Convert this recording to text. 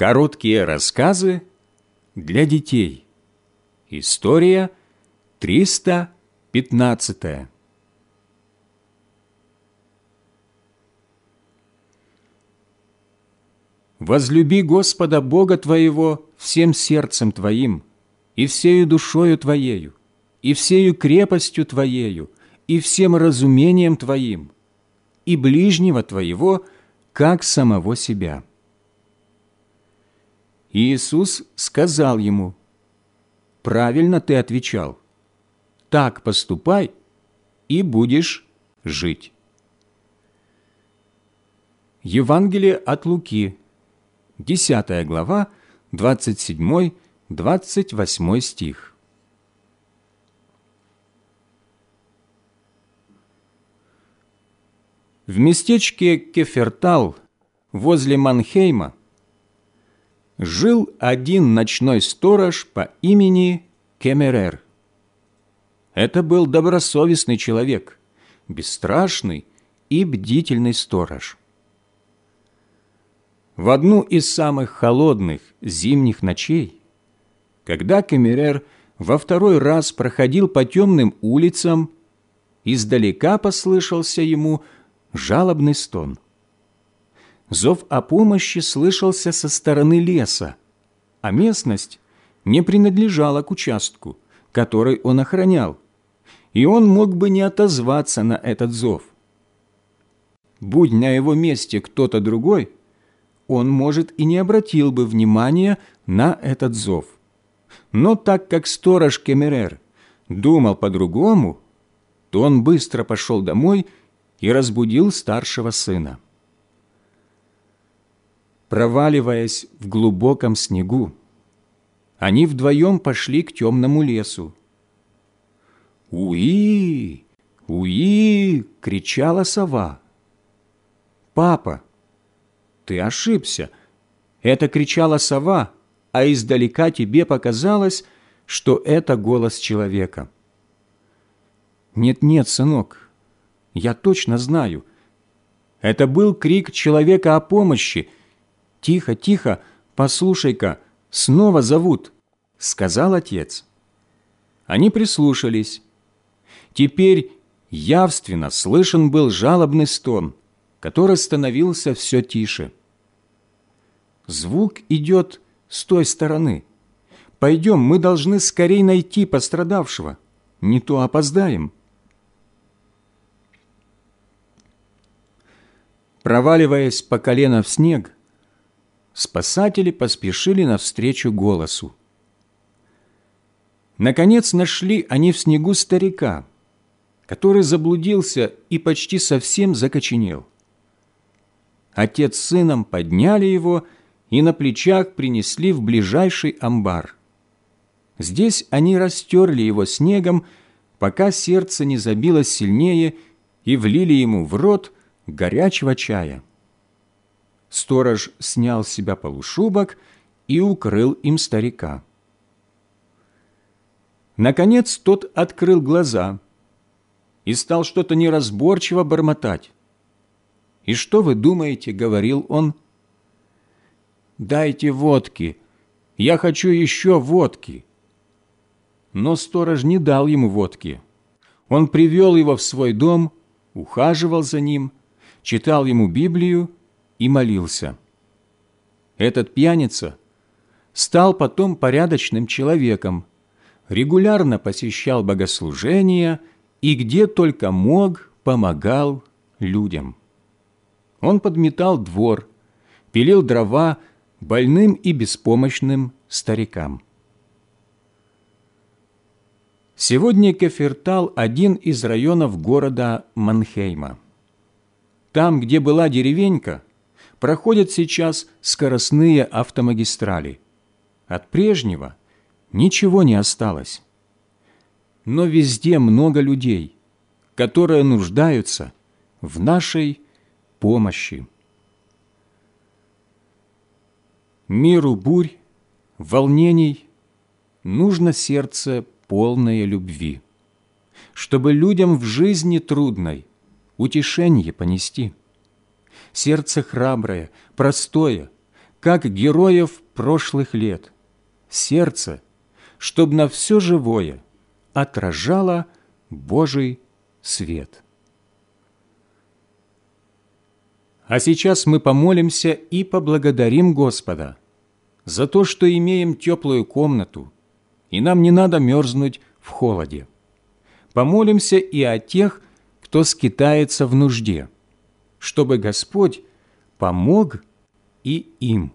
Короткие рассказы для детей. История 315. Возлюби Господа Бога твоего всем сердцем твоим, и всею душою твоею, и всею крепостью твоею, и всем разумением твоим, и ближнего твоего, как самого себя». Иисус сказал ему, «Правильно ты отвечал. Так поступай, и будешь жить». Евангелие от Луки, 10 глава, 27-28 стих. В местечке Кефертал возле Манхейма жил один ночной сторож по имени Кемерер. Это был добросовестный человек, бесстрашный и бдительный сторож. В одну из самых холодных зимних ночей, когда Кемерер во второй раз проходил по темным улицам, издалека послышался ему жалобный стон – Зов о помощи слышался со стороны леса, а местность не принадлежала к участку, который он охранял, и он мог бы не отозваться на этот зов. Будь на его месте кто-то другой, он, может, и не обратил бы внимания на этот зов. Но так как сторож Кемерер думал по-другому, то он быстро пошел домой и разбудил старшего сына проваливаясь в глубоком снегу. Они вдвоем пошли к темному лесу. «Уи! Уи!» — кричала сова. «Папа, ты ошибся!» Это кричала сова, а издалека тебе показалось, что это голос человека. «Нет-нет, сынок, я точно знаю. Это был крик человека о помощи — «Тихо, тихо, послушай-ка, снова зовут», — сказал отец. Они прислушались. Теперь явственно слышен был жалобный стон, который становился все тише. Звук идет с той стороны. Пойдем, мы должны скорее найти пострадавшего, не то опоздаем. Проваливаясь по колено в снег, спасатели поспешили навстречу голосу. Наконец нашли они в снегу старика, который заблудился и почти совсем закоченел. Отец с сыном подняли его и на плечах принесли в ближайший амбар. Здесь они растерли его снегом, пока сердце не забилось сильнее, и влили ему в рот горячего чая. Сторож снял с себя полушубок и укрыл им старика. Наконец тот открыл глаза и стал что-то неразборчиво бормотать. «И что вы думаете?» — говорил он. «Дайте водки! Я хочу еще водки!» Но сторож не дал ему водки. Он привел его в свой дом, ухаживал за ним, читал ему Библию и молился. Этот пьяница стал потом порядочным человеком, регулярно посещал богослужения и где только мог, помогал людям. Он подметал двор, пилил дрова больным и беспомощным старикам. Сегодня Кефертал – один из районов города Манхейма. Там, где была деревенька – проходят сейчас скоростные автомагистрали. От прежнего ничего не осталось. Но везде много людей, которые нуждаются в нашей помощи. Миру бурь, волнений нужно сердце полное любви, чтобы людям в жизни трудной утешение понести – сердце храброе, простое, как героев прошлых лет, сердце, чтобы на все живое отражало Божий свет. А сейчас мы помолимся и поблагодарим Господа за то, что имеем теплую комнату, и нам не надо мерзнуть в холоде. Помолимся и о тех, кто скитается в нужде, чтобы Господь помог и им.